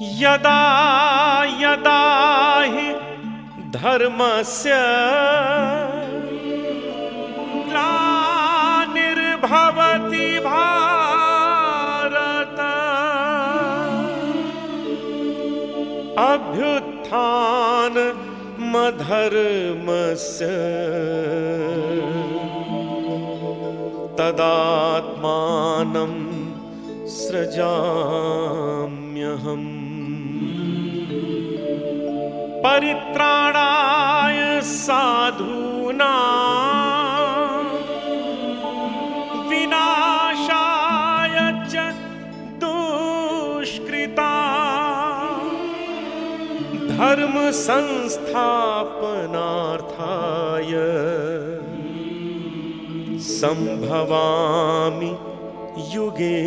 यदा यदा हि धर्मस्य ग्लानिर्भवति भारत। अभ्युत्थान मधर्मस्य। तदात्मानं सृजाम्यहम्। परित्राणाय साधूना। विनाशाय च दुष्कृता। धर्म संस्थापनार्थाय संभवामि युगे।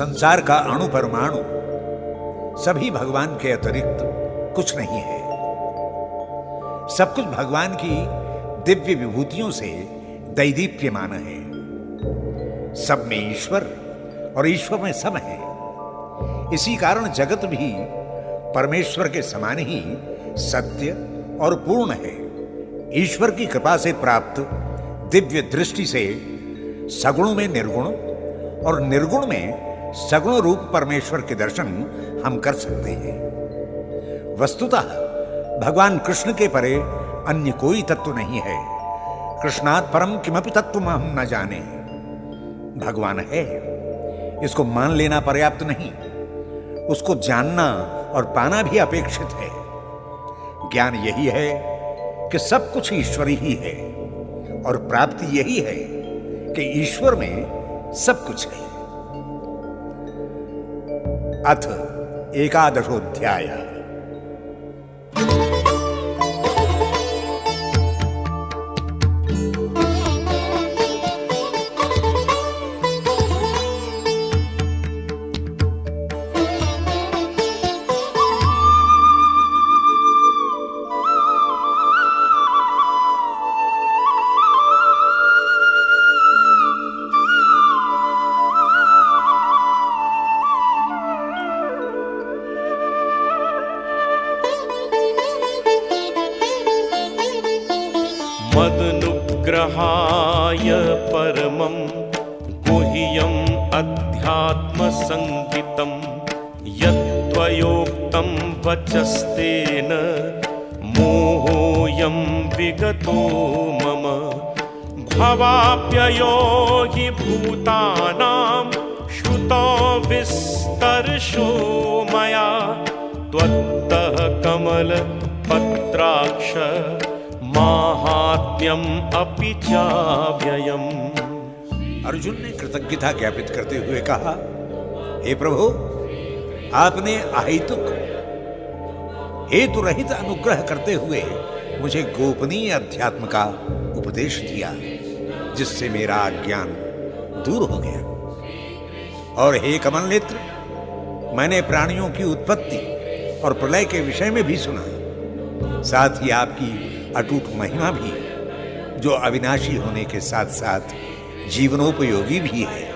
संसार का अणु परमाणु, सभी भगवान के अतिरिक्त कुछ नहीं है। सब कुछ भगवान की दिव्य विभूतियों से दैदीप्यमान है। सब में ईश्वर और ईश्वर में सब है। इसी कारण जगत भी परमेश्वर के समान ही सत्य और पूर्ण है। ईश्वर की कृपा से प्राप्त दिव्य दृष्टि से सगुण में निर्गुण और निर्गुण में सगुण रूप परमेश्वर के दर्शन हम कर सकते हैं। वस्तुतः, भगवान कृष्ण के परे अन्य कोई तत्व नहीं है। कृष्णात परम किमपि तत्व हम न जाने। भगवान है। इसको मान लेना पर्याप्त नहीं। उसको जानना और पाना भी अपेक्षित है। ज्ञान यही है कि सब कुछ ईश्वर ही है और प्राप्ति यही है कि ईश्वर में सब कुछ है। अथ एकादशोध्याय विस्तर्शो मया त्वत्तः कमलपत्राक्ष माहात्म्यम अपि चाव्ययम्। अर्जुन ने कृतज्ञता ज्ञापित करते हुए कहा, हे प्रभु, आपने अहितुक हेतु रहित अनुग्रह करते हुए मुझे गोपनीय अध्यात्म का उपदेश दिया, जिससे मेरा अज्ञान दूर हो गया। और हे कमल नेत्र, मैंने प्राणियों की उत्पत्ति और प्रलय के विषय में भी सुना है। साथ ही आपकी अटूट महिमा भी, जो अविनाशी होने के साथ साथ जीवनोपयोगी भी है।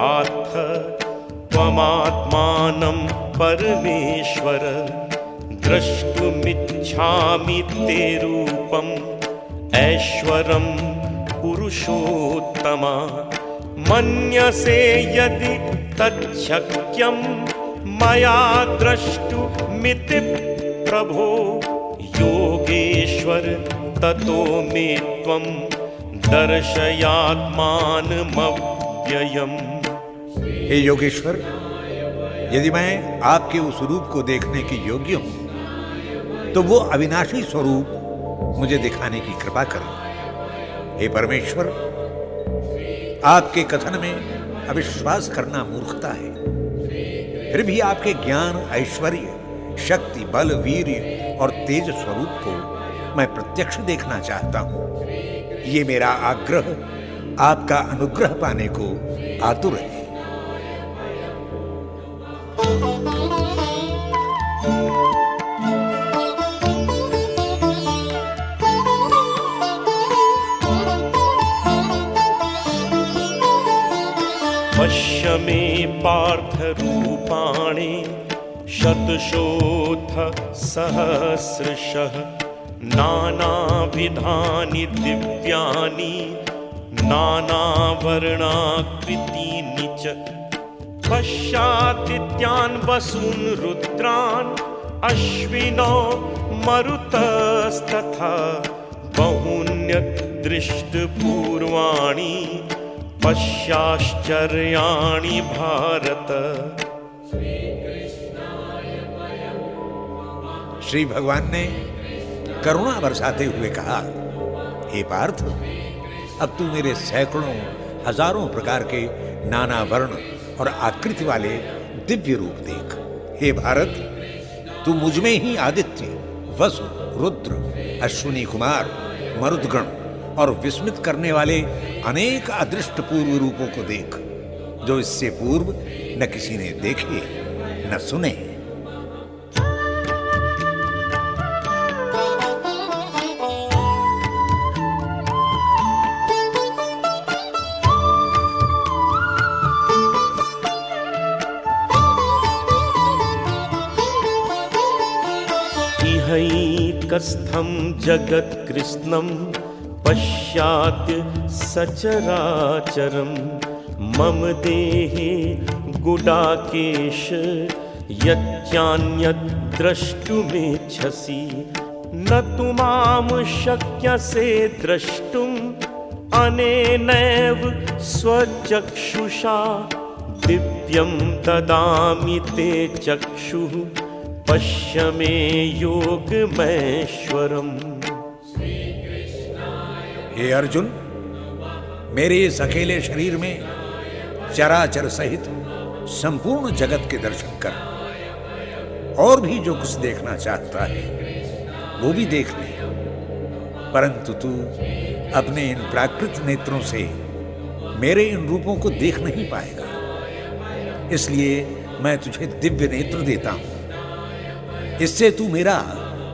आत्थ त्वमात्मानं परमेश्वर द्रष्टुमिच्छामि ते रूपम् ऐश्वरं पुरुषोत्तमा मन्यसे यदि तच्छक्यं मया द्रष्टुमिति प्रभो। योगेश्वर ततो मे त्वं दर्शयात्मानमव्ययम् हे योगेश्वर, यदि मैं आपके उस रूप को देखने के योग्य हूँ तो वो अविनाशी स्वरूप मुझे दिखाने की कृपा करो। हे परमेश्वर, आपके कथन में अविश्वास करना मूर्खता है। फिर भी आपके ज्ञान, ऐश्वर्य, शक्ति, बल, वीर और तेज स्वरूप को मैं प्रत्यक्ष देखना चाहता हूँ। ये मेरा आग्रह, आपका अनुग्रह पाने को आतुर है। पार्थरूपाणि शतशोऽथ सहस्रशः नानाविधानि दिव्यानि नानावर्णाकृतीनि च पश्यादित्यान् वसून् रुद्रान् अश्विनो मरुतस्तथा बहून्यदृष्टपूर्वाणि पश्याश्चर्याणि भारत श्री भगवान ने करुणा बरसाते हुए कहा, हे पार्थ, अब तू मेरे सैकड़ों, हज़ारों प्रकार के नाना वर्ण और आकृति वाले दिव्य रूप देख। हे भारत, तू मुझमें ही आदित्य, वसु, रुद्र, अश्विनी कुमार, मरुदगण और विस्मित करने वाले अनेक अदृष्ट पूर्व रूपों को देख। जो इससे पूर्व न किसी ने देखे, न सुने। इहैकस्थं जगत्कृत्स्नं पश्यात् सचराचरं। मम देहे गुडाकेश यच्चान्यद्द्रष्टुमिच्छसि न तु मां शक्यसे द्रष्टुम् अनेनैव स्वचक्षुषा। दिव्यं ददामि ते चक्षुः पश्य मे योगमैश्वरम्। हे अर्जुन, मेरे इस अकेले शरीर में चराचर सहित संपूर्ण जगत के दर्शन कर, और भी जो कुछ देखना चाहता है, वो भी देख ले। परंतु तू अपने इन प्राकृत नेत्रों से मेरे इन रूपों को देख नहीं पाएगा। इसलिए मैं तुझे दिव्य नेत्र देता हूँ। इससे तू मेरा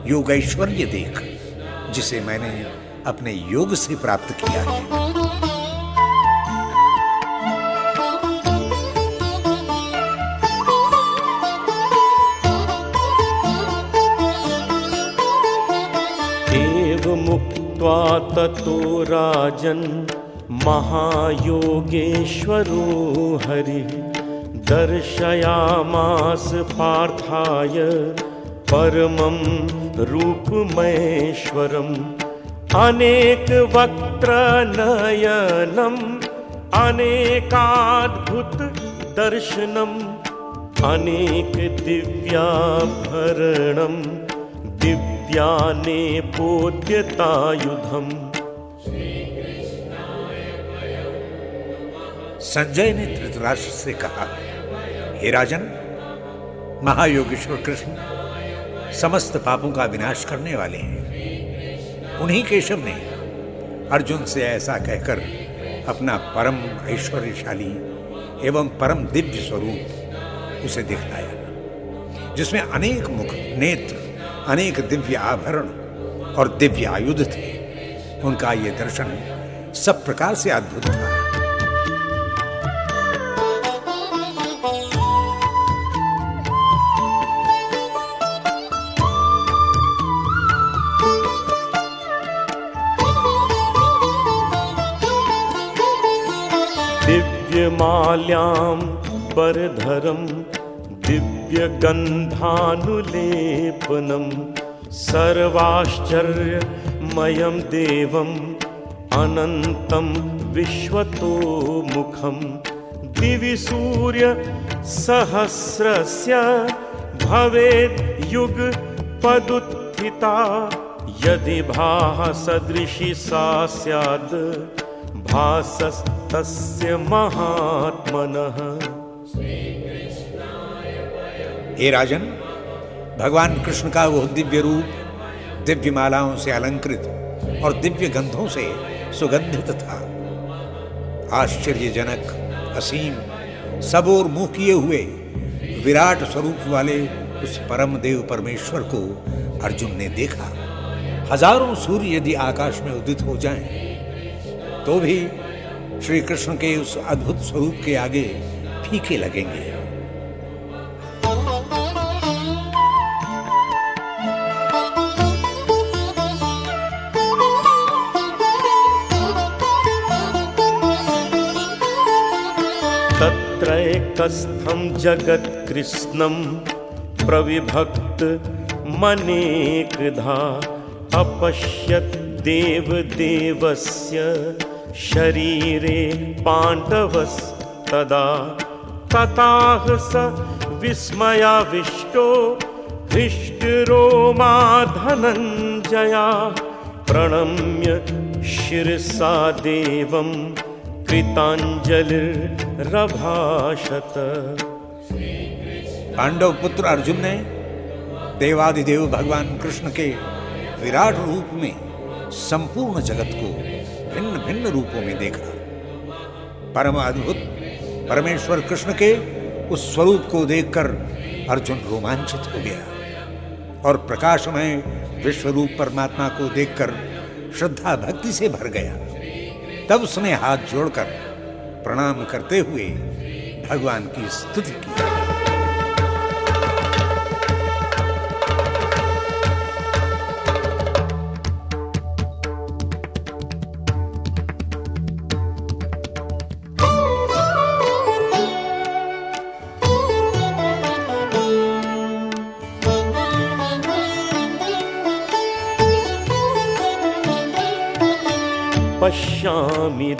योगैश्वर्य देख, जिसे मैंने अपने योग से प्राप्त किया है। एवमुक्त्वा ततो राजन् महायोगेश्वरो हरिः दर्शयामास पार्थाय परमं रूपमैश्वरम् अनेकवक्त्रनयनम् अनेकाद्भुतदर्शनम् अनेकदिव्याभरणम् दिव्यानेपोद्यतायुधम् संजय ने धृतराष्ट्र से कहा, हे राजन, महायोगेश्वर कृष्ण समस्त पापों का विनाश करने वाले हैं। उन्हीं केशव ने अर्जुन से ऐसा कहकर अपना परम ऐश्वर्यशाली एवं परम दिव्य स्वरूप उसे दिखलाया, जिसमें अनेक मुख, नेत्र, अनेक दिव्य आभरण और दिव्य आयुध थे। उनका ये दर्शन सब प्रकार से अद्भुत था। दिव्यगन्धानुलेपनं सर्वाश्चर्यमयं देवम् अनन्तं विश्वतोमुखं दिवि सूर्यसहस्रस्य भवेद् युगपदुत्थितं यदि भासदृशि सा स्यात् भासस्तस्य महात्मनः। हे राजन भगवान कृष्ण का वह दिव्य रूप दिव्य मालाओं से अलंकृत और दिव्य गंधों से सुगंधित था। आश्चर्यजनक असीम सबोर मुँह किए हुए विराट स्वरूप वाले उस परम देव परमेश्वर को अर्जुन ने देखा। हज़ारों सूर्य यदि आकाश में उदित हो जाएँ, तो भी श्री कृष्ण के उस अद्भुत स्वरूप के आगे फीके लगेंगे। तत्रैकस्थं जगत्कृत्स्नं प्रविभक्त मनेकधा अपश्यत् देवदेवस्य शरीरे पाण्डवस्तदा तताह स विस्मयाविष्टो हृष्टरोमा प्रणम्य शिरसा देवम् कृतांजलिर्भाषत पांडव पुत्र अर्जुन ने देवादिदेव भगवान कृष्ण के विराट रूप में संपूर्ण जगत को भिन्न भिन्न रूपों में देखा। परम अद्भुत परमेश्वर कृष्ण के उस स्वरूप को देखकर अर्जुन रोमांचित हो गया और प्रकाशमय विश्व रूप परमात्मा को देखकर श्रद्धा भक्ति से भर गया। तब उसने हाथ जोड़कर प्रणाम करते हुए भगवान की स्तुति की।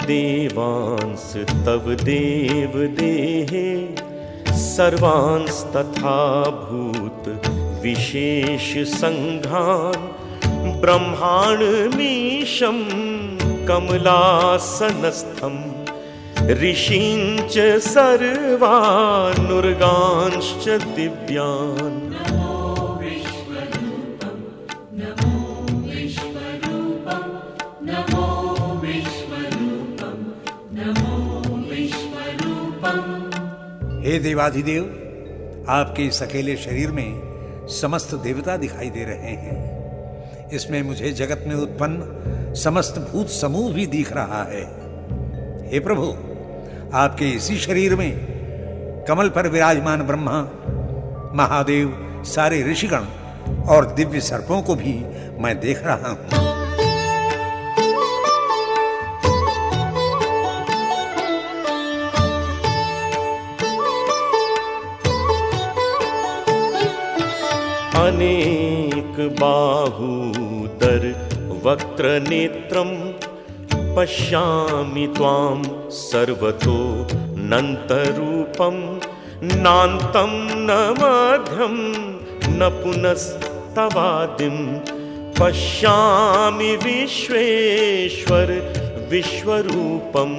देवांस तव देव देहे। सर्वांस्तथा भूत विशेष संघान। ब्रह्माण्डमीशं कमलासनस्थं। ऋषीञ्च सर्वानुर्गांश्च दिव्यान् हे देवाधिदेव, आपके इस अकेले शरीर में समस्त देवता दिखाई दे रहे हैं। इसमें मुझे जगत में उत्पन्न समस्त भूत समूह भी दिख रहा है। हे प्रभु, आपके इसी शरीर में कमल पर विराजमान ब्रह्मा, महादेव, सारे ऋषिगण और दिव्य सर्पों को भी मैं देख रहा हूँ। अनेक बाहूदर वक्त्रनेत्रं पश्यामि त्वां सर्वतो नन्तरूपं नान्तं न मध्यं न पुनस्तवादिं पश्यामि विश्वेश्वर विश्वरूपम्।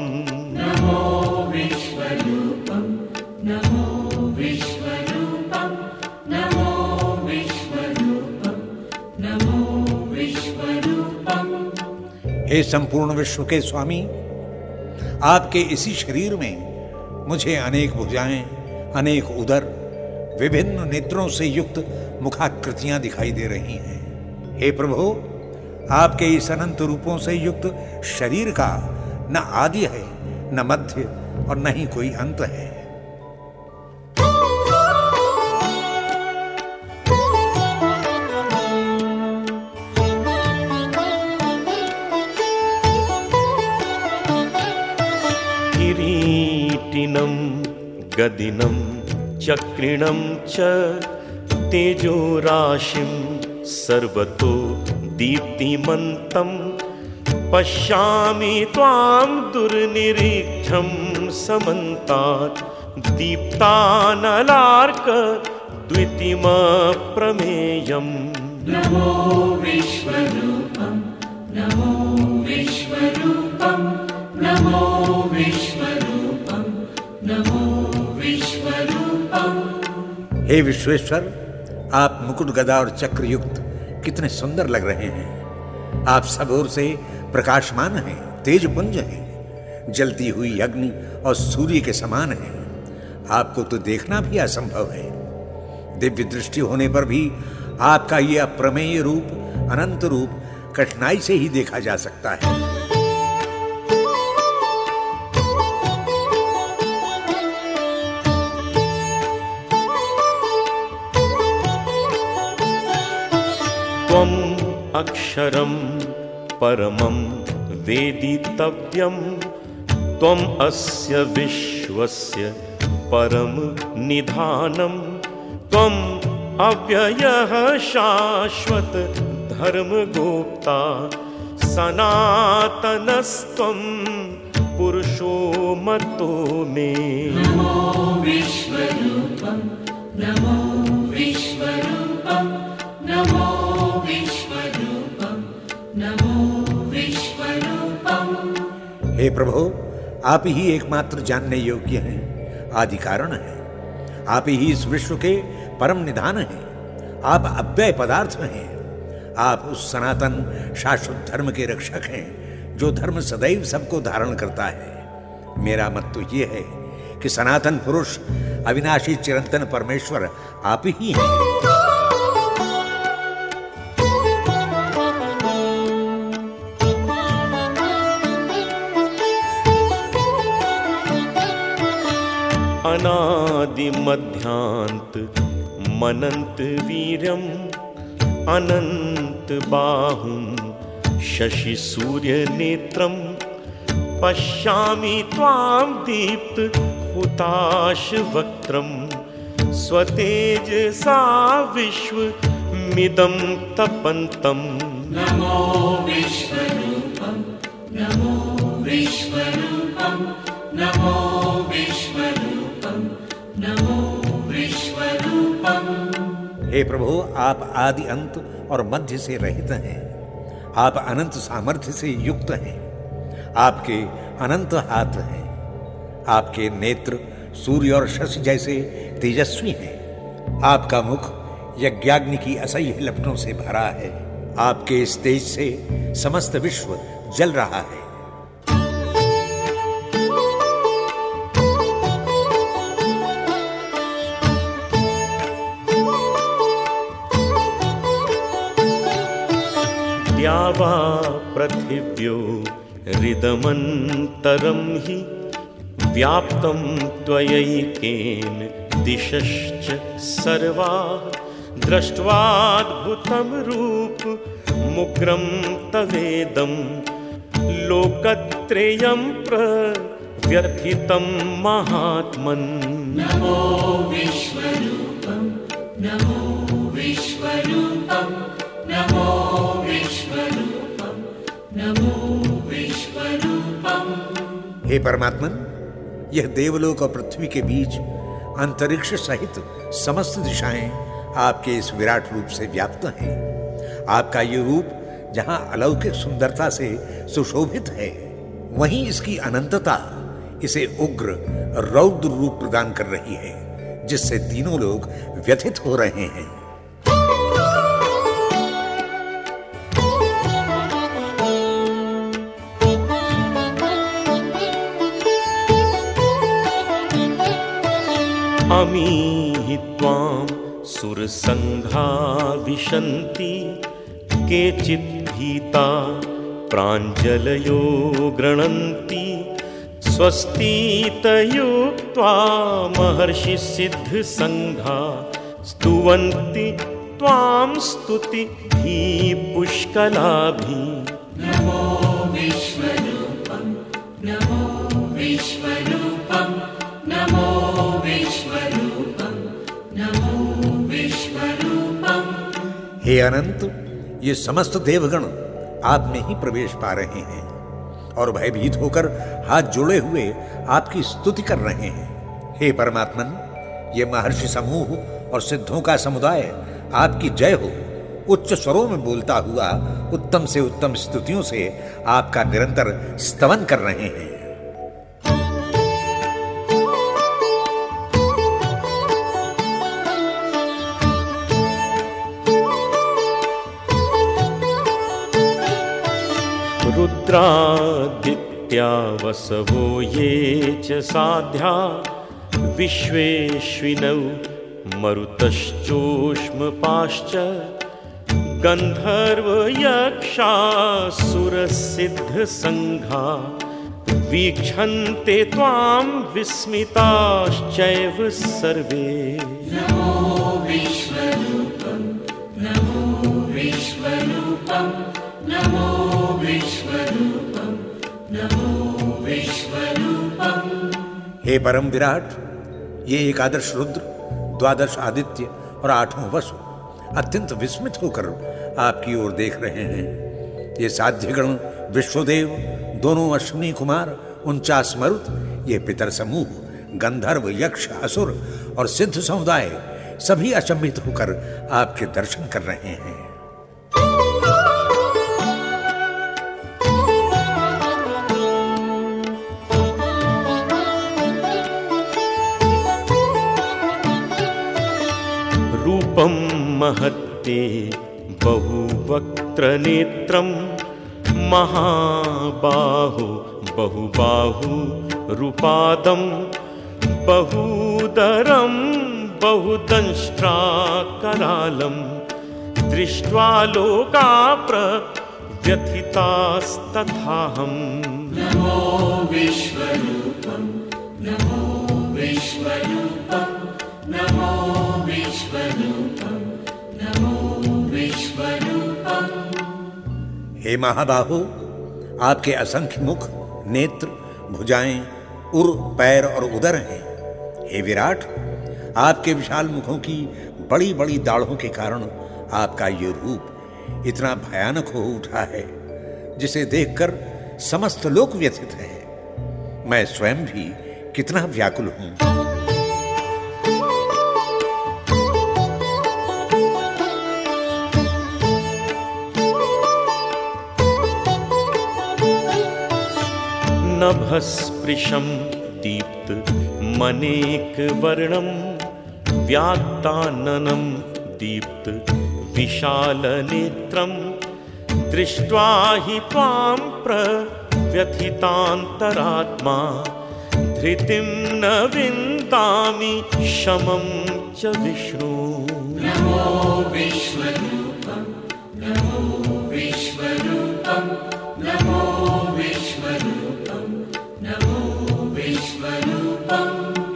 हे संपूर्ण विश्व के स्वामी, आपके इसी शरीर में मुझे अनेक भुजाएँ, अनेक उदर, विभिन्न नेत्रों से युक्त मुखाकृतियाँ दिखाई दे रही हैं। हे प्रभु, आपके इस अनंत रूपों से युक्त शरीर का न आदि है, न मध्य और न ही कोई अंत है। गदिनं चक्रिणं च तेजोराशिं सर्वतो दीप्तिमन्तं पश्यामि त्वां दुर्निरीक्षं समन्तात् दीप्तानलार्क द्वितीमप्रमेयम् नमो विश्वरूपं नमो विश्वरूपं नमो विश्वरूपं हे विश्वेश्वर, आप मुकुट गदा और चक्र युक्त कितने सुंदर लग रहे हैं। आप सब ओर से प्रकाशमान हैं तेज पुंज हैं। जलती हुई अग्नि और सूर्य के समान हैं। आपको तो देखना भी असंभव है। दिव्य दृष्टि होने पर भी आपका यह अप्रमेय रूप, अनंत रूप, कठिनाई से ही देखा जा सकता है। त्वम् अक्षरं परमं वेदितव्यं त्वम् अस्य विश्वस्य परम निधानं त्वम् अव्ययः शाश्वत धर्मगोप्ता सनातनस्त्वं पुरुषो मतो मे। नमो विश्वरूपं नमो हे प्रभु, आप ही एकमात्र जानने योग्य हैं, आदि कारण है। आप ही इस विश्व के परम निधान हैं। आप अव्यय पदार्थ हैं। आप उस सनातन, शाश्वत धर्म के रक्षक हैं, जो धर्म सदैव सबको धारण करता है। मेरा मत तो ये है कि सनातन पुरुष, अविनाशी चिरंतन परमेश्वर आप ही हैं। अनादिमध्यान्त मनन्त वीर्यम् अनन्त बाहुं शशिसूर्यनेत्रं पश्यामि दीप्त हुताशवक्त्रं स्वतेजसा विश्वमिदं तपन्तम् नमो विश्वरूपं नमो विश्वरूपं नमो हे प्रभु, आप आदि अंत और मध्य से रहित हैं। आप अनंत सामर्थ्य से युक्त हैं। आपके अनंत हाथ हैं। आपके नेत्र सूर्य और शशि जैसे तेजस्वी हैं। आपका मुख यज्ञाग्नि की असह्य लपटों से भरा है। आपके इस तेज से समस्त विश्व जल रहा है। द्यावा पृथिव्यो हृदमन्तरं हि व्याप्तं त्वयैकेन दिशश्च सर्वा। दृष्ट्वाद्भुतं रूप मुग्रं तवेदं लोकत्रयं महात्मन्। नमो विश्वरूपं नमो हे परमात्मन, यह देवलोक और पृथ्वी के बीच अंतरिक्ष सहित समस्त दिशाएँ आपके इस विराट रूप से व्याप्त हैं। आपका ये रूप जहाँ अलौकिक सुंदरता से सुशोभित है, वहीं इसकी अनंतता इसे उग्र, रौद्र रूप प्रदान कर रही है, जिससे तीनों लोग व्यथित हो रहे हैं। अमीहि त्वां सुरसङ्घा विशन्ति केचित् भीता प्राञ्जलयो गृणन्ति। स्वस्तीतयुक्त्वा महर्षिसिद्धसङ्घा स्तुवन्ति त्वां स्तुतिभिः पुष्कलाभिः। हे अनंत, ये समस्त देवगण आप में ही प्रवेश पा रहे हैं और भयभीत होकर हाथ जोड़े हुए आपकी स्तुति कर रहे हैं। हे परमात्मन, ये महर्षि समूह और सिद्धों का समुदाय आपकी जय हो। उच्च स्वरों में बोलता हुआ उत्तम से उत्तम स्तुतियों से आपका निरंतर स्तवन कर रहे हैं। रुद्रादित्या वसवो ये च साध्या विश्वेश्विनौ मरुतश्चोष्मपाश्च गन्धर्वयक्षासुरसिद्धसङ्घा वीक्षन्ते त्वां विस्मिताश्चैव सर्वे। नमो विश्वरूपं नमो विश्वरूपं हे परम विराट, ये एकादश रुद्र, द्वादश आदित्य और आठों वसु, अत्यंत विस्मित होकर आपकी ओर देख रहे हैं। ये साध्यगण, विश्वदेव, दोनों अश्विनी कुमार, उनचास मरुत, ये पितर समूह, गंधर्व, यक्ष, असुर और सिद्ध समुदाय, सभी अचंभित होकर आपके दर्शन कर रहे हैं। रूपं महत्ते बहुवक्त्रनेत्रं। महाबाहु बहुबाहुरुपादं बहूदरं बहुदंष्ट्राकरालं। दृष्ट्वा लोका प्रव्यथितास्तथाहम्। नमो विश्वरूपं नमो विश्वरूपं हे महाबाहो, आपके असंख्य मुख, नेत्र, भुजाएँ, उर, पैर और उदर हैं। हे विराट, आपके विशाल मुखों की बड़ी बड़ी दाढ़ों के कारण आपका ये रूप इतना भयानक हो उठा है, जिसे देखकर समस्त लोक व्यथित हैं। मैं स्वयं भी कितना व्याकुल हूँ। नभस्पृशं दीप्त मनेकवर्णं व्यात्ताननं दीप्त विशालनेत्रं दृष्ट्वा हि त्वां प्रव्यथितान्तरात्मा धृतिं न विन्दामि शमं च विष्णु। विश्वरूपं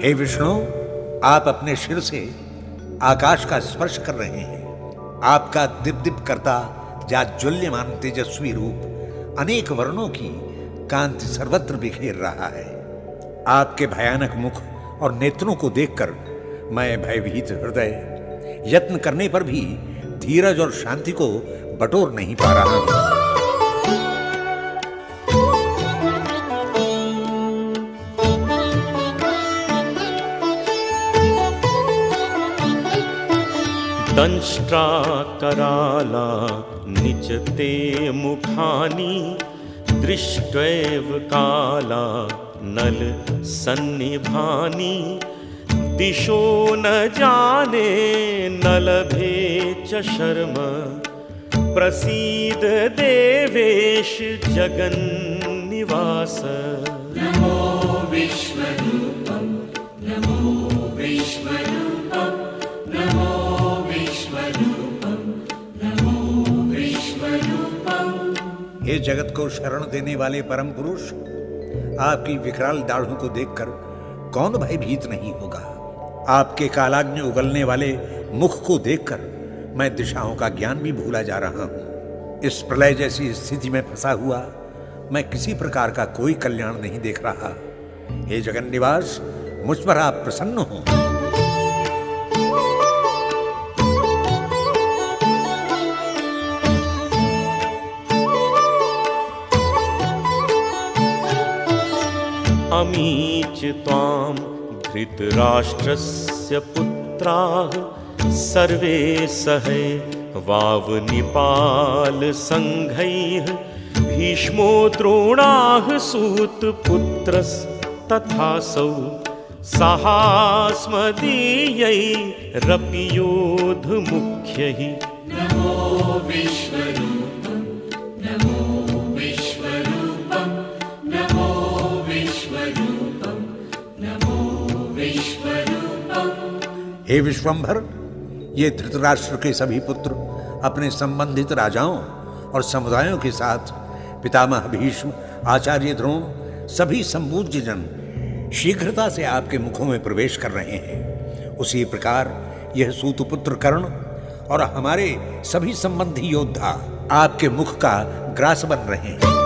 हे विष्णु, आप अपने सिर से आकाश का स्पर्श कर रहे हैं। आपका दिप दिप करता, जाज्वल्यमान तेजस्वी रूप अनेक वर्णों की कांति सर्वत्र बिखेर रहा है। आपके भयानक मुख और नेत्रों को देखकर मैं भयभीत हृदय, यत्न करने पर भी धीरज और शांति को बटोर नहीं पा रहा हूँ। दंष्ट्राकराला निचते मुखानि दृष्ट्वैव काला नल सन्निभानि। दिशो न जाने न लभे च शर्म। प्रसीद देवेश जगन्निवास। नमो विश्वरूपं नमो विश्वरूपं हे जगत को शरण देने वाले परम पुरुष, आपकी विकराल दाढ़ों को देखकर कौन भयभीत नहीं होगा? आपके कालाग्नि उगलने वाले मुख को देखकर मैं दिशाओं का ज्ञान भी भूला जा रहा हूँ। इस प्रलय जैसी स्थिति में फंसा हुआ मैं किसी प्रकार का कोई कल्याण नहीं देख रहा। हे जगन निवास मुझ पर आप प्रसन्न हो। अमीच त्वां धृतराष्ट्रस्य पुत्राः। सर्वे सहे वावनिपाल सङ्घैः भीष्मो द्रोणाः सूतपुत्रस्तथासौ सहास्मदीयैरपि योधमुख्यैः नमो विश्वरूपं हे विश्वंभर, ये धृतराष्ट्र के सभी पुत्र, अपने संबंधित राजाओं और समुदायों के साथ पितामह भीष्म, आचार्य द्रोण, सभी संपूज्य जन शीघ्रता से आपके मुखों में प्रवेश कर रहे हैं। उसी प्रकार यह सूतपुत्र कर्ण और हमारे सभी संबंधी योद्धा आपके मुख का ग्रास बन रहे हैं।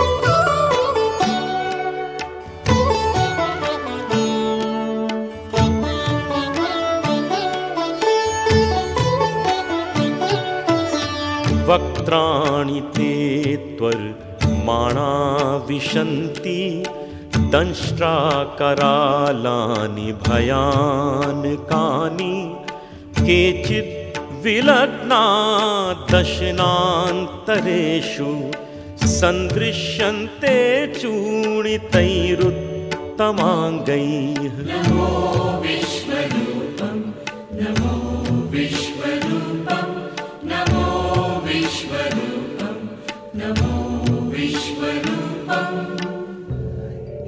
वक्त्राणि ते त्वर्माणा विशन्ति दंष्ट्राकरालानि भयानकानि केचित् विलग्ना दशनान्तरेषु सन्दृश्यन्ते चूणितैरुत्तमाङ्गैः। विश्वरूपं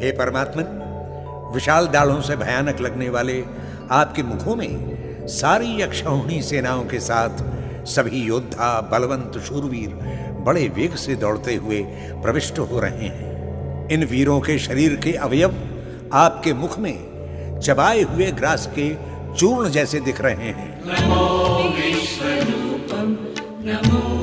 हे परमात्मन, विशाल दाढ़ों से भयानक लगने वाले आपके मुखों में सारी अक्षौहिणी सेनाओं के साथ सभी योद्धा, बलवंत, शूरवीर बड़े वेग से दौड़ते हुए प्रविष्ट हो रहे हैं। इन वीरों के शरीर के अवयव आपके मुख में चबाए हुए ग्रास के चूर्ण जैसे दिख रहे हैं। नमो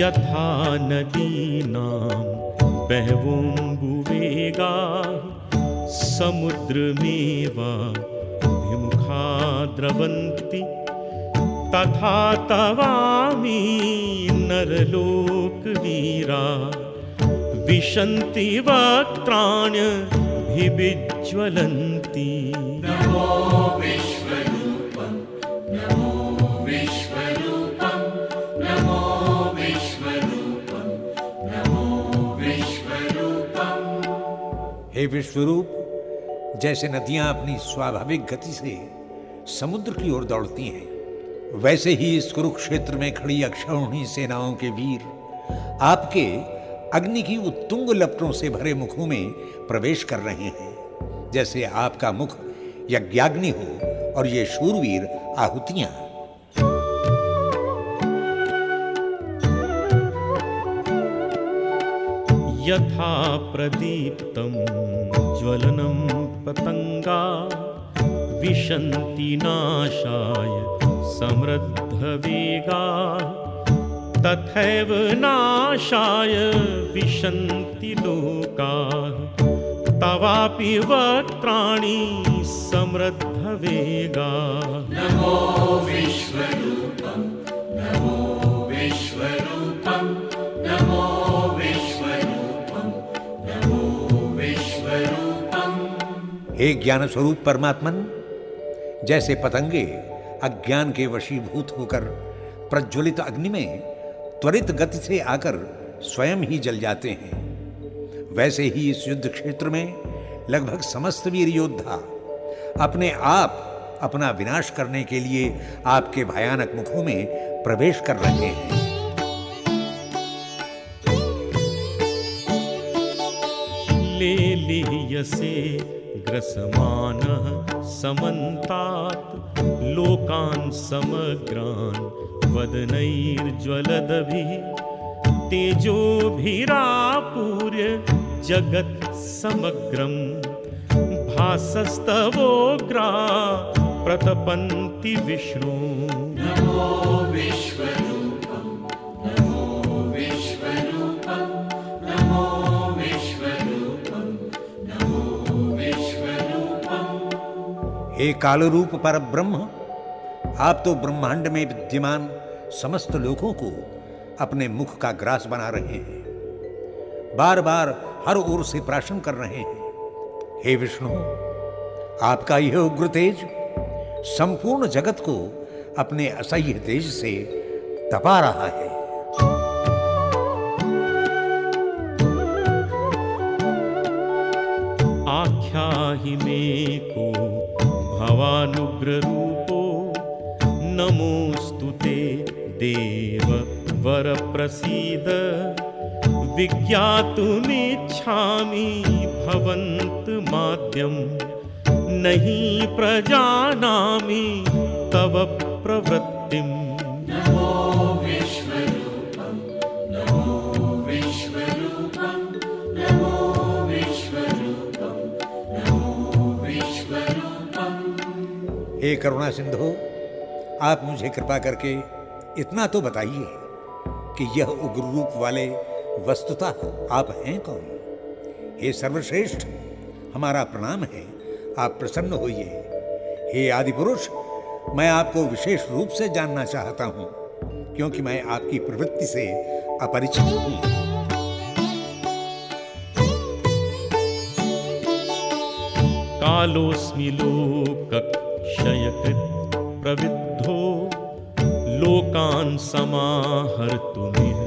यथा नदीनां बहवोऽम्बुवेगा समुद्रमेवाभिमुखा द्रवन्ति तथा तवामि नरलोकवीरा विशन्ति वक्त्राण्यभिविज्वलन्ति नमो हे विश्वरूप, जैसे नदियाँ अपनी स्वाभाविक गति से समुद्र की ओर दौड़ती हैं, वैसे ही इस कुरुक्षेत्र में खड़ी अक्षौणी सेनाओं के वीर आपके अग्नि की उत्तुंग लपटों से भरे मुखों में प्रवेश कर रहे हैं। जैसे आपका मुख यज्ञाग्नि हो और ये शूरवीर आहुतियाँ यथा प्रदीप्तं ज्वलनं पतङ्गा विशन्ति नाशाय समृद्धवेगा तथैव नाशाय विशन्ति लोकाः तवापि वक्त्राणि समृद्धवेगा नमो विश्वरूपं नमो विश्वरूपं नमो हे ज्ञान स्वरूप परमात्मन, जैसे पतंगे अज्ञान के वशीभूत होकर प्रज्वलित अग्नि में त्वरित गति से आकर स्वयं ही जल जाते हैं। वैसे ही इस युद्ध क्षेत्र में लगभग समस्त वीर योद्धा अपने आप अपना विनाश करने के लिए आपके भयानक मुखों में प्रवेश कर रहे हैं। लेलीयसे ग्रसमानः समन्तात् लोकान् समग्रान् वदनैर्ज्वलदभिः तेजोभिरापूर्य जगत् समग्रं भासस्तवोग्रा प्रतपन्ति विष्णु। नमो विश्वरूपं हे काल रूप पर ब्रह्म आप तो ब्रह्मांड में विद्यमान समस्त लोगों को अपने मुख का ग्रास बना रहे हैं। बार बार हर ओर से प्राशन कर रहे हैं। हे विष्णु, आपका यह उग्र तेज संपूर्ण जगत को अपने असह्य तेज से तपा रहा है। आख्या ही मे को भावानुग्ररूपो। नमोऽस्तु ते देववरप्रसीद विज्ञातुमेच्छामि भवन्तु माद्यं नहि प्रजानामि तव प्रवृत्तिम्। करुणा सिंधु, आप मुझे कृपा करके इतना तो बताइए कि यह उग्र रूप वाले वस्तुतः आप हैं कौन? हे सर्वश्रेष्ठ, हमारा प्रणाम है। आप प्रसन्न होइए। हे आदि पुरुष मैं आपको विशेष रूप से जानना चाहता हूँ, क्योंकि मैं आपकी प्रवृत्ति से अपरिचित हूँ। कालोऽस्मि लोकक्षयकृत् प्रविद्धो। लोकान् समाहर्तुमिह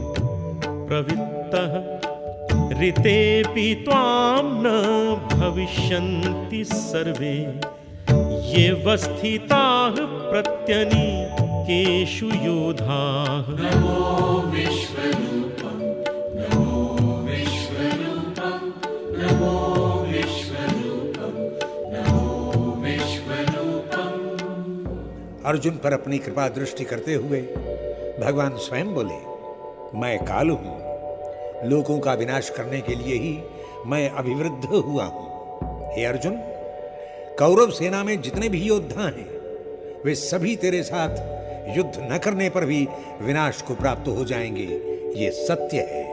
प्रवृत्तः। ऋतेऽपि त्वां न भविष्यन्ति सर्वे। ये वस्थिताः प्रत्यनीकेषु योधाः अर्जुन पर अपनी कृपा दृष्टि करते हुए, भगवान स्वयं बोले, मैं काल हूँ। लोगों का विनाश करने के लिए ही मैं अभिवृद्ध हुआ हूँ। हे अर्जुन, कौरव सेना में जितने भी योद्धा हैं, वे सभी तेरे साथ युद्ध न करने पर भी विनाश को प्राप्त हो जाएँगे। ये सत्य है।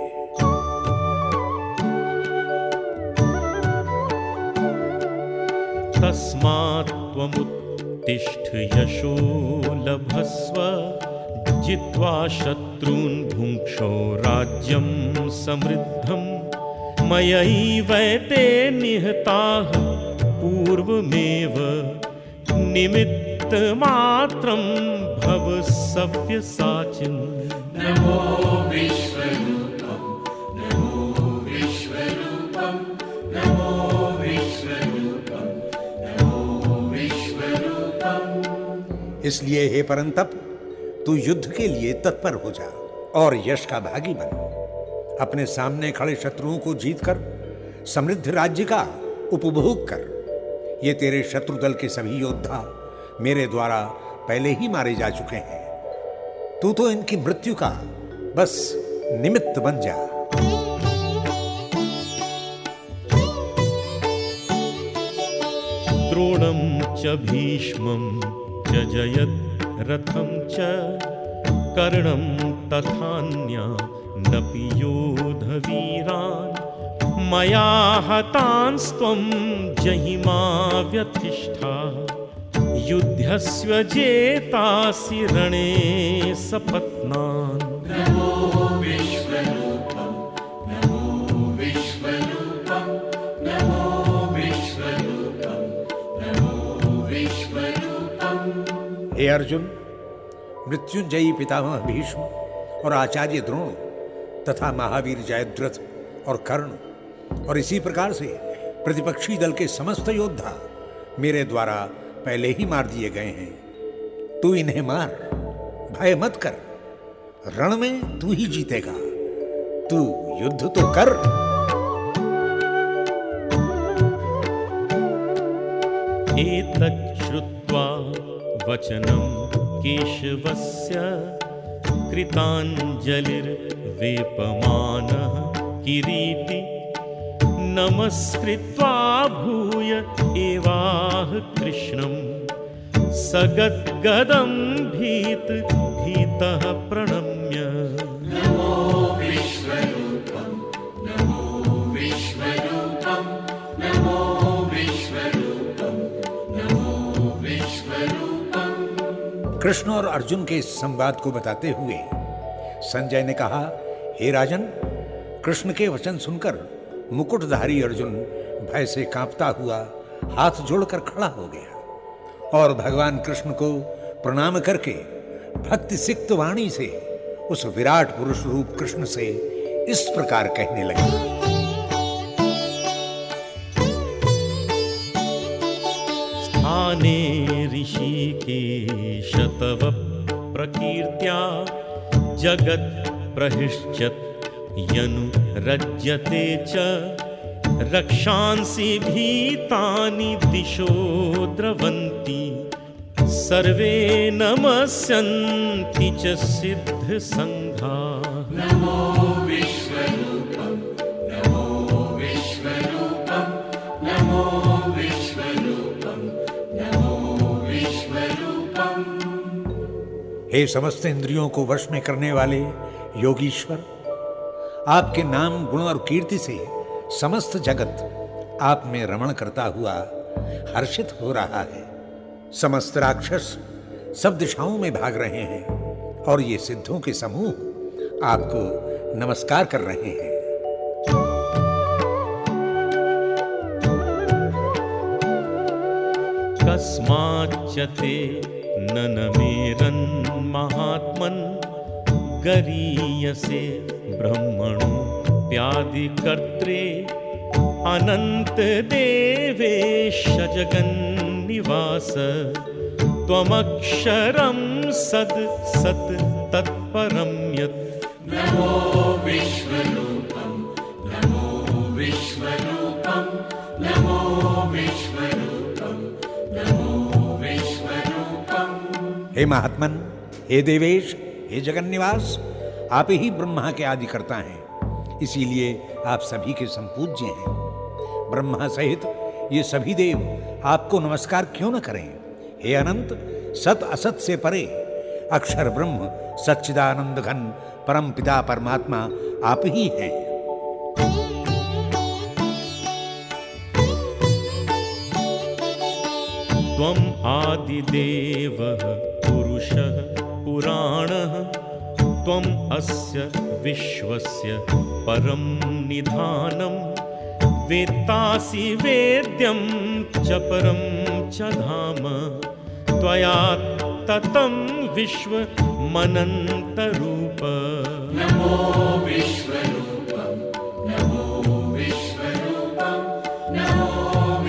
तस्मात् त्वमुत्तिष्ठ यशो लभस्व जित्वा शत्रून् भुङ्क्षो राज्यं समृद्धं मयैवैते निहताः पूर्वमेव निमित्तमात्रं भव सव्यसाचिन् नमो विश्वरूपं इसलिए हे परंतप, तू युद्ध के लिए तत्पर हो जा और यश का भागी बन। अपने सामने खड़े शत्रुओं को जीतकर समृद्ध राज्य का उपभोग कर। ये तेरे शत्रु दल के सभी योद्धा मेरे द्वारा पहले ही मारे जा चुके हैं। तू तो इनकी मृत्यु का बस निमित्त बन जा। द्रोणं च भीष्मं जयत् रथं च कर्णं तथान्या न पि योधवीरान् मया हतांस्त्वं जहिमा व्यतिष्ठा। युद्धस्व जेतासि रणे सपत्नान्। हे अर्जुन, मृत्युंजयी पितामह भीष्म और आचार्य द्रोण तथा महावीर जयद्रथ और कर्ण और इसी प्रकार से प्रतिपक्षी दल के समस्त योद्धा मेरे द्वारा पहले ही मार दिए गए हैं। तू इन्हें मार, भय मत कर। रण में तू ही जीतेगा। तू युद्ध तो कर। एतत् श्रुत्वा वचनं केशवस्य कृताञ्जलिर्वेपमानः किरीटि। नमस्कृत्वा भूय एवाह कृष्णं। सगद्गदं भीत भीतः प्रणम्य कृष्ण और अर्जुन के इस संवाद को बताते हुए संजय ने कहा, हे राजन, कृष्ण के वचन सुनकर मुकुटधारी अर्जुन भय से कांपता हुआ हाथ जोड़कर खड़ा हो गया और भगवान कृष्ण को प्रणाम करके भक्ति सिक्त वाणी से उस विराट पुरुष रूप कृष्ण से इस प्रकार कहने लगे। ऋषिकेशतव प्रकीर्त्या जगत् प्रहिष्यत् यनु रज्यते च। रक्षांसि भीतानि दिशो द्रवन्ति सर्वे नमस्यन्ति च सिद्धसङ्घा हे समस्त इंद्रियों को वश में करने वाले योगीश्वर, आपके नाम, गुण और कीर्ति से समस्त जगत आप में रमण करता हुआ हर्षित हो रहा है। समस्त राक्षस सब दिशाओं में भाग रहे हैं और ये सिद्धों के समूह आपको नमस्कार कर रहे हैं। कस्माच्च ते ननमेरन्महात्मन् गरीयसे ब्रह्मणो व्याधिकर्त्रे अनन्तदेवेश जगन्निवास त्वमक्षरं सद् सत् तत्परं यत्। नमो विश्वरूपं नमो विश्वरूपं नमो विश्वरूपं नमो विश्वरूपम्। हे महात्मन हे देवेश, हे जगन्निवास, आप ही ब्रह्मा के आदि करता हैं। इसीलिए आप सभी के संपूज्य हैं। ब्रह्मा सहित ये सभी देव आपको नमस्कार क्यों न करें? हे अनंत, सत असत से परे, अक्षर ब्रह्म, सच्चिदानंद घन, परम पिता परमात्मा आप ही हैं। आदिदेवः पुरुषः। पुराणः त्वम् अस्य विश्वस्य परं निधानं वेत्तासि वेद्यं च परं च धाम। त्वया ततं विश्वमनन्तरूप नमो विश्वरूपं नमो विश्वरूपं नमो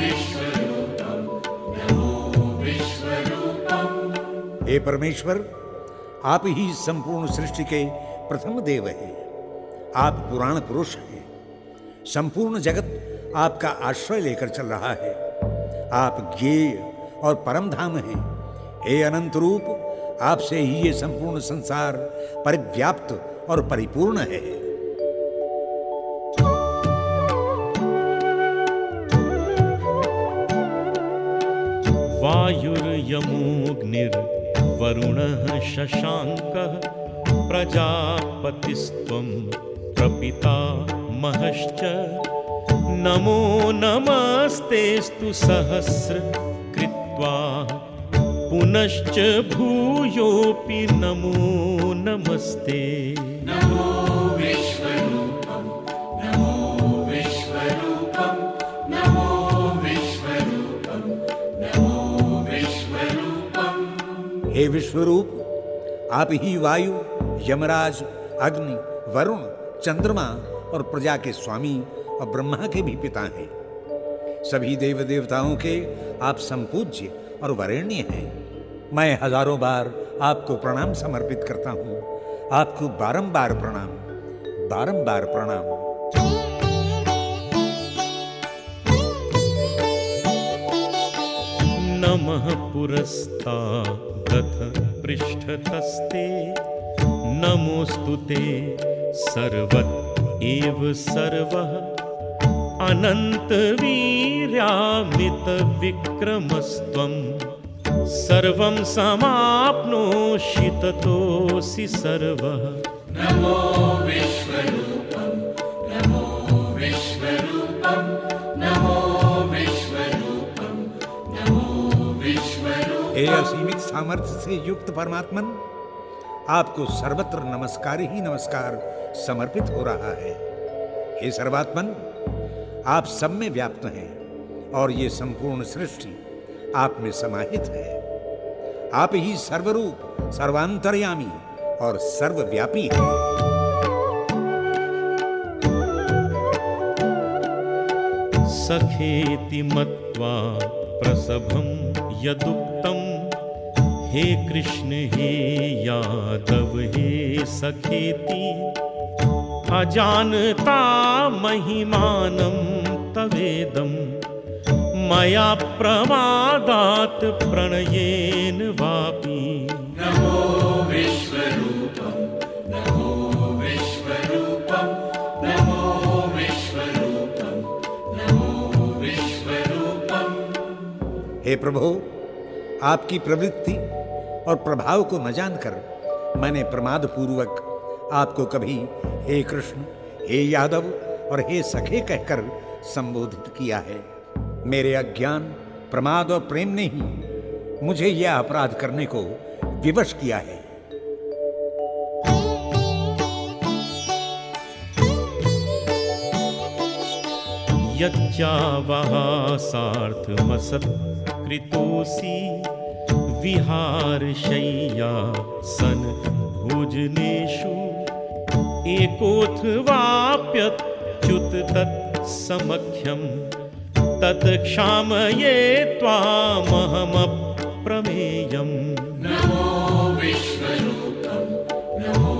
विश्वरूपं नमो विश्वरूपम् हे परमेश्वर आप ही संपूर्ण सृष्टि के प्रथम देव हैं। आप पुराण पुरुष हैं। संपूर्ण जगत आपका आश्रय लेकर चल रहा है। आप ज्ञेय और परम धाम हैं। हे अनंत रूप, आपसे ही ये संपूर्ण संसार परिव्याप्त और परिपूर्ण है। वायुर्यमोऽग्निर्वरुणः शशाङ्कः प्रजापतिस्त्वं प्रपिता महश्च। नमो नमस्तेस्तु सहस्र कृत्वा पुनश्च भूयोऽपि नमो नमस्ते। नमो विश्वरूपं हे विश्वरूप, आप ही वायु, यमराज, अग्नि, वरुण, चंद्रमा और प्रजा के स्वामी और ब्रह्मा के भी पिता हैं। सभी देव देवताओं के आप संपूज्य और वरेण्य हैं। मैं हज़ारों बार आपको प्रणाम समर्पित करता हूँ। आपको बारंबार प्रणाम बारंबार प्रणाम। नमः पुरस्तादथ पृष्ठतस्ते नमोऽस्तु ते सर्वत एव सर्वः। अनन्तवीर्यामितविक्रमस्त्वं सर्वं समाप्नोषि ततोऽसि सर्वः। नमो विश्वरूपं नमो विश्वरूपं नमो विश्वरूपं नमो विश्वरूपम् सामर्थ्य से युक्त परमात्मन, आपको सर्वत्र नमस्कार ही नमस्कार समर्पित हो रहा है। हे सर्वात्मन, आप सब में व्याप्त हैं और ये संपूर्ण सृष्टि आप में समाहित है। आप ही सर्वरूप, सर्वांतर्यामी और सर्वव्यापी हैं। सखेति मत्वा प्रसभं यदुक्तं हे कृष्ण हे यादव हे सखेति अजानता महिमानं तवेदं मया प्रमादात् प्रणयेन वापि। नमो विश्वरूपं नमो विश्वरूपं नमो विश्वरूपं नमो विश्वरूपम् हे प्रभु आपकी प्रवृत्ति और प्रभाव को न जानकर मैंने प्रमाद पूर्वक आपको कभी हे कृष्ण, हे यादव और हे सखे कहकर संबोधित किया है। मेरे अज्ञान, प्रमाद और प्रेम ने ही मुझे यह अपराध करने को विवश किया है। यच्चावः सार्थमसत्कृतोऽसि विहारशय्या सन् भोजनेषु एकोऽथवाप्यच्युत तत्समख्यं तत् क्षामये त्वामहमप्रमेयम् नमो विश्वरूपं नमो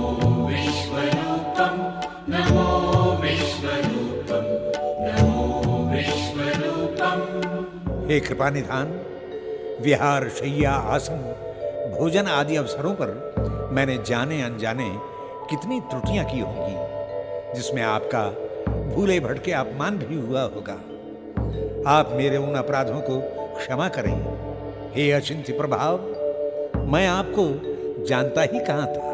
विश्वरूपं नमो विश्वरूपं नमो विश्वरूपम्। हे कृपा निधान विहार, शैया, आसन, भोजन आदि अवसरों पर मैंने जाने अनजाने कितनी त्रुटियाँ की होंगी, जिसमें आपका भूले भटके अपमान भी हुआ होगा। आप मेरे उन अपराधों को क्षमा करें। हे अचिंत्य प्रभाव, मैं आपको जानता ही कहाँ था।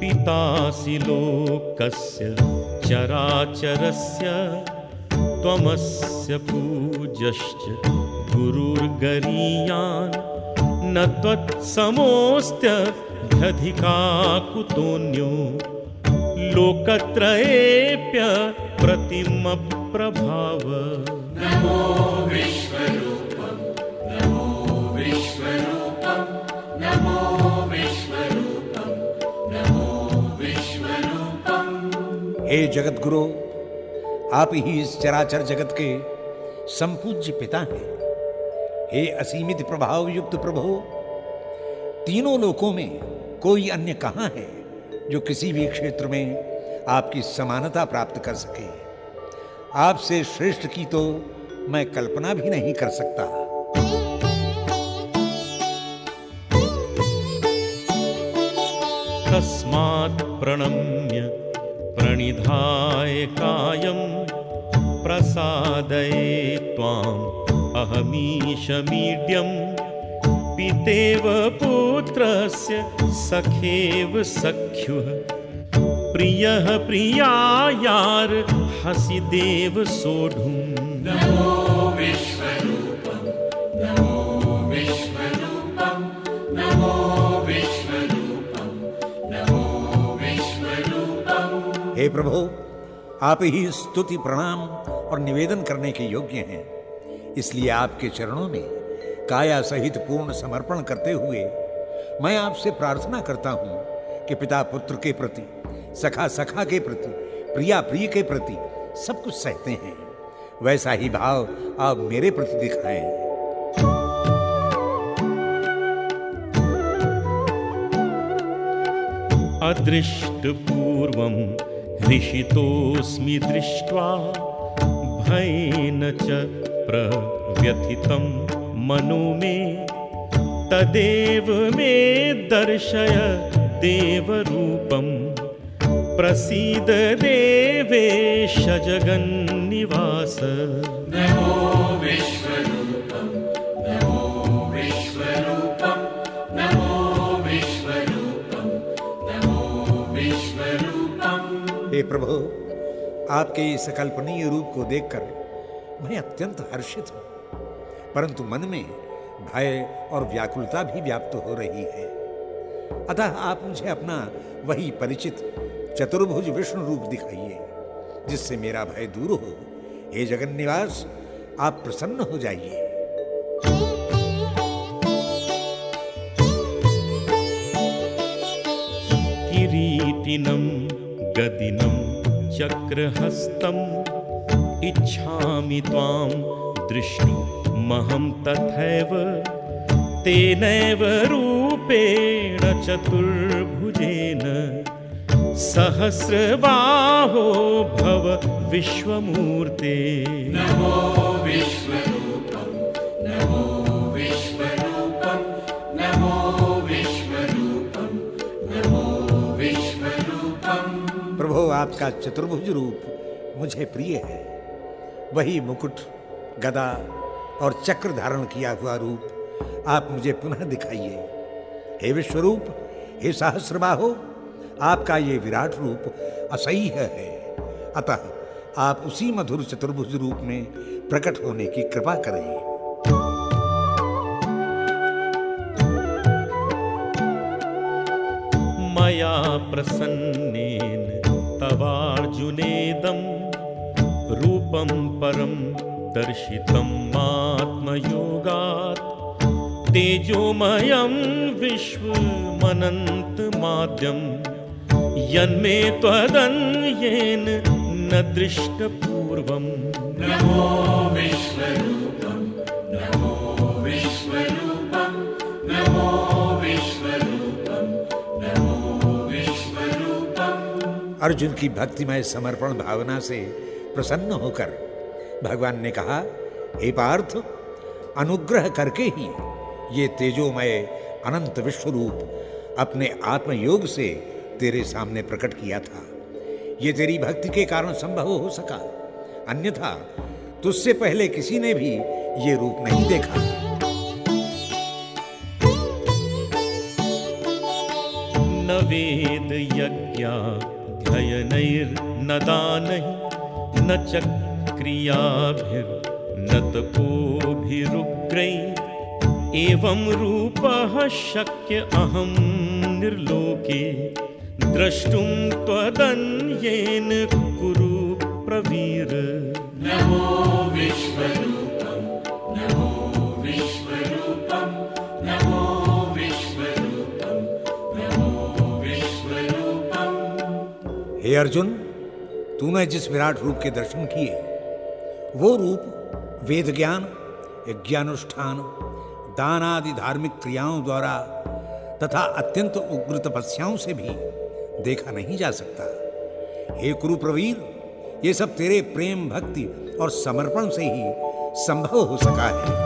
पितासि लोकस्य चराचरस्य त्वमस्य पूजश्च गुरुर्गरीयान् न त्वत्समोऽस्त्यधिका कुतोऽन्यो विश्वरूपं हे जगत गुरु आप ही इस चराचर जगत के संपूज्य पिता हैं। हे असीमित प्रभाव युक्त प्रभु, तीनों लोकों में कोई अन्य कहाँ है जो किसी भी क्षेत्र में आपकी समानता प्राप्त कर सके? आपसे श्रेष्ठ की तो मैं कल्पना भी नहीं कर सकता। तस्मात् प्रणम्य प्रणिधाय कायं प्रसादये त्वाम् अहमीशमीड्यं पितेव पुत्रस्य सखेव सख्युः। प्रियः देव सोढुम्। नमो विश्वरूपं प्रभु, आप ही स्तुति, प्रणाम और निवेदन करने के योग्य हैं। इसलिए आपके चरणों में काया सहित पूर्ण समर्पण करते हुए मैं आपसे प्रार्थना करता हूँ कि पिता पुत्र के प्रति, सखा सखा के प्रति, प्रिया प्रिय के प्रति सब कुछ सहते हैं। वैसा ही भाव आप मेरे प्रति दिखाएँ। अदृष्टपूर्वं हृषितोऽस्मि दृष्ट्वा भयेन च प्रव्यथितं मनो मे। तदेव मे दर्शय देवरूपं। प्रसीद देवेश जगन्निवास प्रभु, आपके इस अकल्पनीय रूप को देखकर मैं अत्यंत हर्षित हूँ। परंतु मन में भय और व्याकुलता भी व्याप्त हो रही है। अतः आप मुझे अपना वही परिचित चतुर्भुज विष्णु रूप दिखाइए, जिससे मेरा भय दूर हो। हे जगन निवास आप प्रसन्न हो जाइए। किरीटिनं गदिनं चक्रहस्तम्। इच्छामि त्वां दृष्टुमहं तथैव। तेनैव रूपेण चतुर्भुजेन। सहस्रबाहो भव विश्वमूर्ते। नमो विश्वरूपं प्रभु आपका चतुर्भुज रूप मुझे प्रिय है। वही मुकुट, गदा और चक्र धारण किया हुआ रूप आप मुझे पुनः दिखाइए। हे विश्वरूप, हे सहस्रबाहो, आपका ये विराट रूप असह्य है। अतः आप उसी मधुर चतुर्भुज रूप में प्रकट होने की कृपा करें। मया प्रसन्नेन तवार्जुनेदं रूपं परं दर्शितम् आत्मयोगात् तेजोमयं विश्वमनन्तमाद्यं यन्मे त्वदन्येन न दृष्टपूर्वम् नमो विश्वरूपं नमो विश्वरूपं अर्जुन की भक्तिमय समर्पण भावना से प्रसन्न होकर भगवान ने कहा, हे पार्थ, अनुग्रह करके ही ये तेजोमय अनंत विश्व रूप अपने आत्मयोग से तेरे सामने प्रकट किया था। ये तेरी भक्ति के कारण संभव हो सका। अन्यथा, तुझसे पहले किसी ने भी ये रूप नहीं देखा। न वेद यज्ञाध्ययनैर्न दानैः न च क्रियाभिर्न तपोभिरुग्रैः एवं रूपः शक्य अहं निर्लोके द्रष्टुं त्वदन्येन कुरु प्रवीर हे अर्जुन, तूने जिस विराट रूप के दर्शन किए, वो रूप वेद ज्ञान यज्ञानुष्ठान दान आदि धार्मिक क्रियाओं द्वारा तथा अत्यंत उग्र तपस्याओं से भी देखा नहीं जा सकता। हे कुरु प्रवीर ये सब तेरे प्रेम भक्ति और समर्पण से ही संभव हो सका है।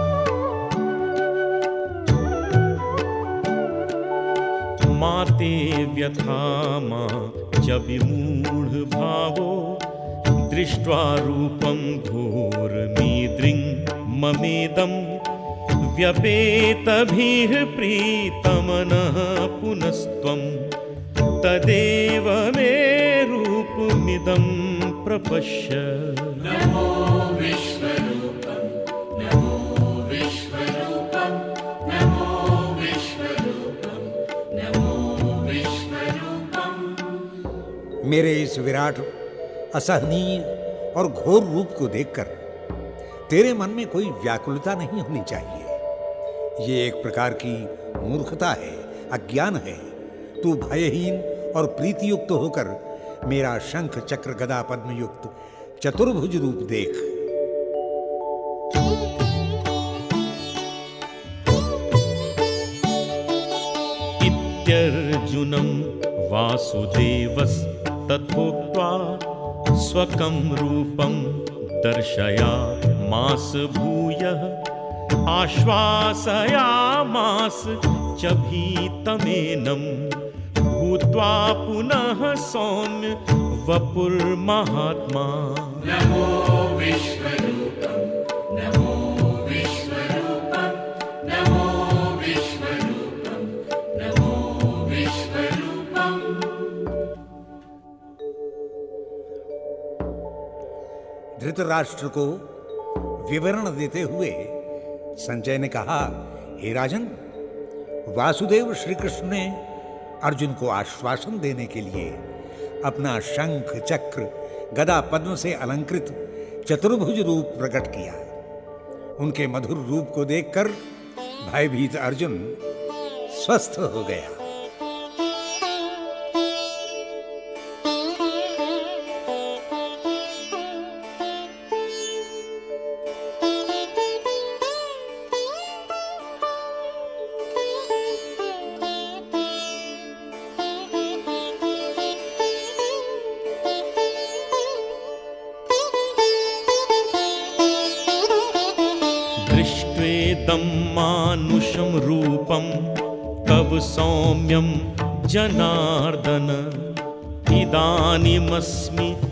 माते व्यथा च विमूढभावो दृष्ट्वा रूपं घोरमीदृङ् ममेदं व्यपेतभिः प्रीतमनः पुनस्त्वं तदेव मे रूपमिदं प्रपश्य मेरे इस विराट, असहनीय और घोर रूप को देखकर तेरे मन में कोई व्याकुलता नहीं होनी चाहिए। ये एक प्रकार की मूर्खता है, अज्ञान है। तू भयहीन और प्रीतियुक्त होकर मेरा शंख चक्र गदा पद्म युक्त चतुर्भुज रूप देख। इत्यर्जुनं वासुदेवस्तथोक्त्वा स्वकं रूपं दर्शयामास भूयः आश्वासयामास च भीतमेनं। भूत्वा पुनः सौम्य वपुर्महात्मा नमो विश्वरूपं धृतराष्ट्र को विवरण देते हुए संजय ने कहा, हे राजन, वासुदेव श्री कृष्ण ने अर्जुन को आश्वासन देने के लिए अपना शंख चक्र गदा पद्म से अलंकृत चतुर्भुज रूप प्रकट किया। उनके मधुर रूप को देखकर भयभीत अर्जुन स्वस्थ हो गया।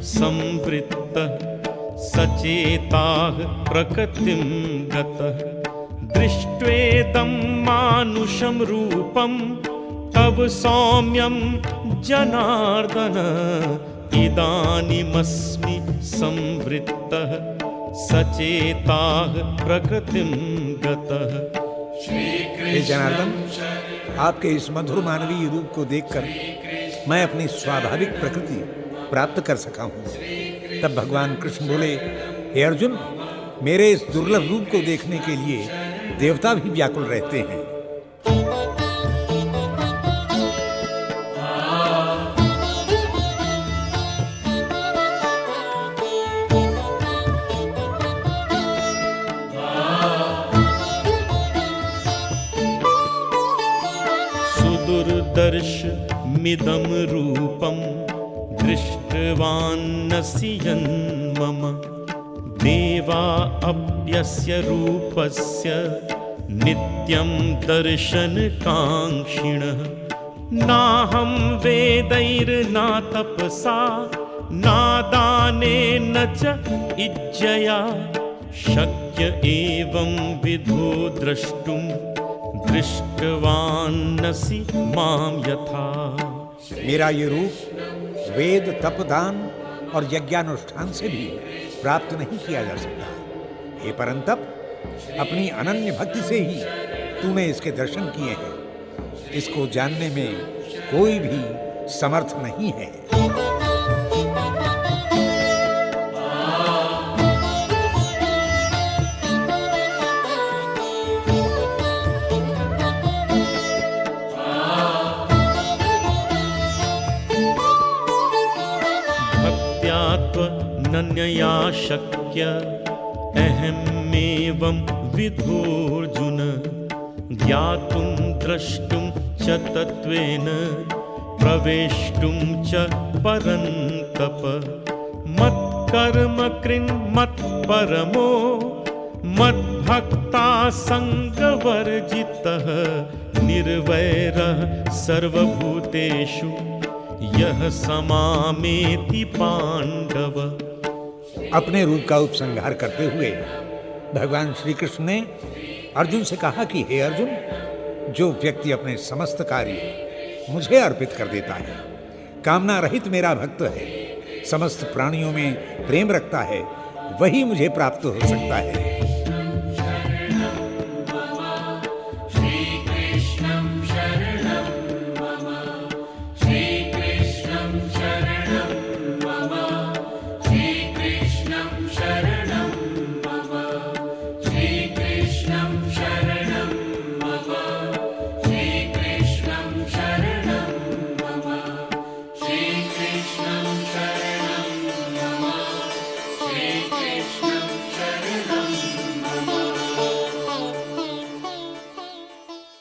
संवृत्तः सचेताः प्रकृतिं गतः। दृष्ट्वेदं मानुषं रूपं, तव सौम्यं जनार्दन। इदानीमस्मि संवृत्तः सचेताः प्रकृतिं जनार्दन, आपके इस मधुर मानवीय रूप को देखकर मैं अपनी स्वाभाविक प्रकृति प्राप्त कर सका हूँ। तब भगवान कृष्ण बोले, हे अर्जुन, मेरे इस दुर्लभ रूप को देखने के लिए देवता भी व्याकुल रहते हैं। सुदुर्दर्श मिदं दृष्टवान्नसि यन्मम देवा अप्यस्य रूपस्य नित्यं दर्शनकाङ्क्षिणः। नाहं वेदैर्ना तपसा नादानेन च इज्जया। शक्य एवं विधो द्रष्टुं दृष्टवान्नसि मां यथा। मेरा ये रूप वेद तप दान और यज्ञानुष्ठान से भी प्राप्त नहीं किया जा सकता। हे परंतप, अपनी अनन्य भक्ति से ही तूने इसके दर्शन किए हैं। इसको जानने में कोई भी समर्थ नहीं है। शक्य अहमेवं विधोऽर्जुन ज्ञातुं द्रष्टुं च तत्त्वेन। प्रवेष्टुं च परन्तप। मत्कर्म कृन्मत्परमो मद्भक्ता सङ्गवर्जितः। निर्वैरः सर्वभूतेषु। यह समामेति पांडव अपने रूप का उपसंहार करते हुए भगवान श्री कृष्ण ने अर्जुन से कहा कि, हे अर्जुन, जो व्यक्ति अपने समस्त कार्य मुझे अर्पित कर देता है, कामना रहित मेरा भक्त है, समस्त प्राणियों में प्रेम रखता है, वही मुझे प्राप्त हो सकता है।